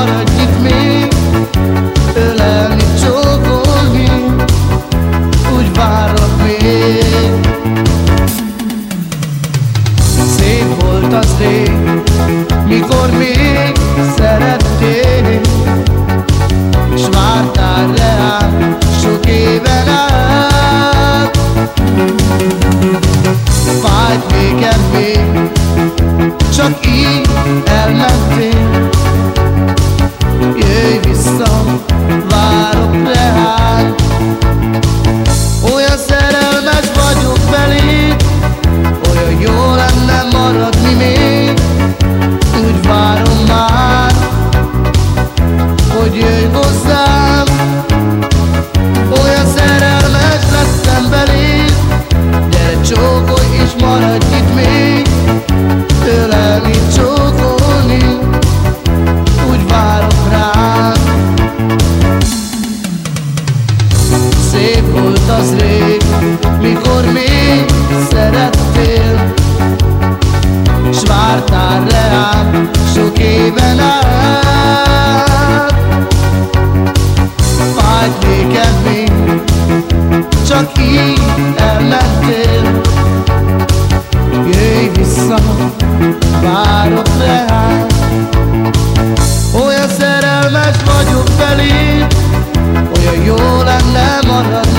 maradj itt még Ölelni, csókolni Úgy várlak még. Szép volt az rég Mikor még szerettél És vártál reám Sok éven át. Fájt nékem még Csak így az rég, mikor még szerettél. S vártál reám sok éven át. Fájt néked még, csak így elmentél Jöjj vissza, várok reám Olyan szerelmes vagyok beléd olyan jó lenne maradni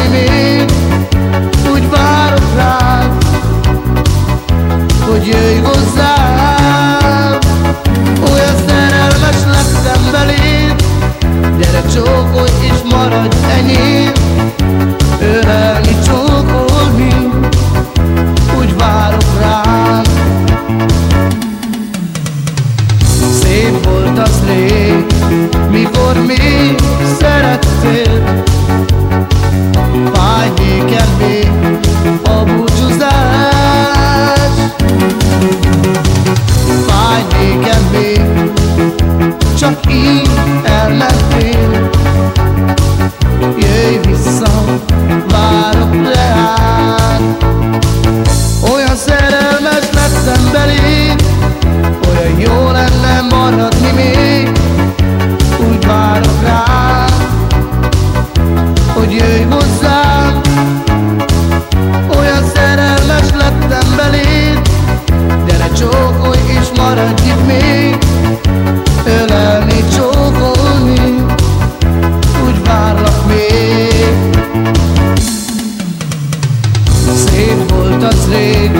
Szép volt az rég,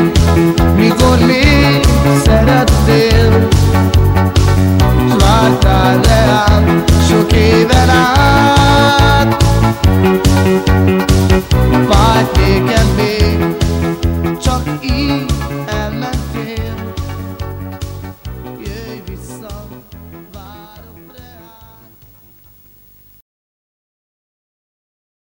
mikor még szerettél